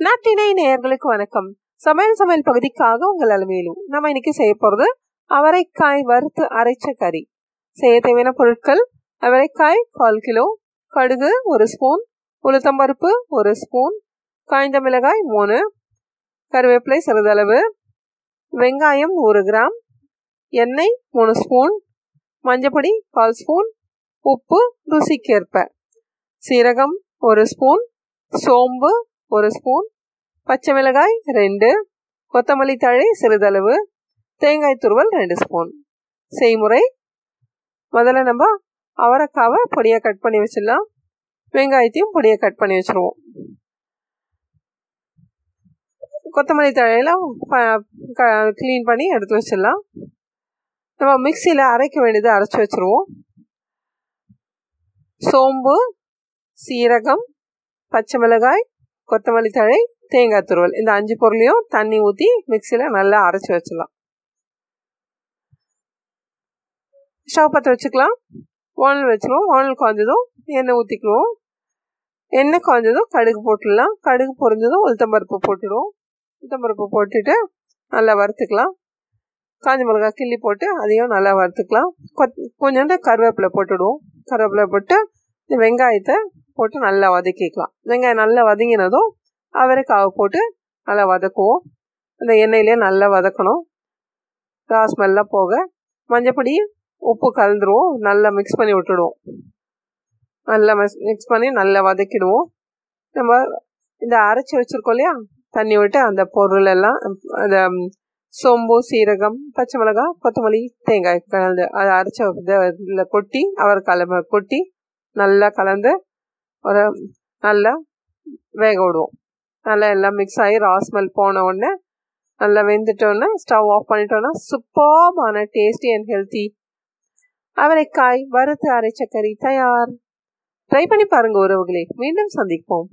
நாட்டினை நேயர்களுக்கு வணக்கம். சமையல் சமையல் பகுதிக்காக உங்கள் அலுமையிலும் நம்ம இன்னைக்கு செய்ய போகிறது அவரைக்காய் வறுத்து அரைச்ச கறி. செய்ய தேவையான பொருட்கள் அவரைக்காய் கால் கிலோ கடுகு ஒரு ஸ்பூன் உளுத்தம்பருப்பு ஒரு ஸ்பூன் காய்ந்த மிளகாய் மூணு கருவேப்பிலை சிறிதளவு வெங்காயம் நூறு கிராம் எண்ணெய் மூணு ஸ்பூன் மஞ்சப்பொடி கால் ஸ்பூன் உப்பு ருசிக்கேற்ப. சீரகம் ஒரு ஸ்பூன் சோம்பு ஒரு ஸ்பூன் பச்சை மிளகாய் ரெண்டு கொத்தமல்லி தழை சிறிதளவு தேங்காய் துருவல் ரெண்டு ஸ்பூன். செய்முறை முதல்ல நம்ம அவரைக்காவை பொடியாக கட் பண்ணி வச்சிடலாம். வெங்காயத்தையும் பொடியாக கட் பண்ணி வச்சுருவோம். கொத்தமல்லி தழையெல்லாம் க்ளீன் பண்ணி எடுத்து வச்சிடலாம். நம்ம மிக்சியில் அரைக்க வேண்டியதை அரைச்சி வச்சுருவோம். சோம்பு சீரகம் பச்சை மிளகாய் கொத்தமல்லி தழை தேங்காய் துருவல். இந்த அஞ்சு பொருளையும் தண்ணி ஊற்றி மிக்சியில் நல்லா அரைச்சி வச்சிடலாம். ஸ்டவ் பற்ற வச்சுக்கலாம். வானல் வச்சுருவோம். வானல் காய்ஞ்சதும் எண்ணெய் ஊற்றிக்குவோம் எண்ணெய் காய்ஞ்சதும் கடுகு போட்டுடலாம். கடுகு பொரிஞ்சதும் உளுத்தம்பருப்பு போட்டுடுவோம். உளுத்தம்பருப்பு போட்டுட்டு நல்லா வறுத்துக்கலாம். காஞ்ச மிளகாய் கிள்ளி போட்டு அதையும் நல்லா வறுத்துக்கலாம். கொத் கொஞ்சோண்டு கருவேப்பிலை போட்டுடுவோம். கருவேப்பிலை போட்டு இந்த வெங்காயத்தை போட்டு நல்லா வதக்கிக்கலாம். வெங்காயம் நல்லா வதங்கினதும் அவரைக்காவை போட்டு நல்லா வதக்குவோம். அந்த எண்ணெயிலே நல்லா வதக்கணும். ராஸ் மெல்லாம் போக மஞ்சப்பொடி உப்பு கலந்துருவோம். நல்லா மிக்ஸ் பண்ணி விட்டுடுவோம். நல்லா மிக்ஸ் பண்ணி நல்லா வதக்கிடுவோம். நம்ம இந்த அரைச்சி வச்சுருக்கோம் இல்லையா? தண்ணி விட்டு அந்த பொருள் எல்லாம் அந்த சோம்பு சீரகம் பச்சை மிளகாய் கொத்தமல்லி தேங்காய் கலந்து அதை அரைச்ச இதில் கொட்டி அவரைக்கால கொட்டி நல்லா கலந்து ஒரு நல்லா வேக விடுவோம். நல்லா எல்லாம் மிக்ஸ் ஆகி ராஸ்மெல் போன உடனே நல்லா வெந்துட்டோன்னே ஸ்டவ் ஆஃப் பண்ணிட்டோன்னா சூப்பர்பான டேஸ்டி அண்ட் ஹெல்த்தி அவரைக்காய் வறுத்து அரைச்சக்கறி தயார். ட்ரை பண்ணி பாருங்க உறவுகளே. மீண்டும் சந்திப்போம்.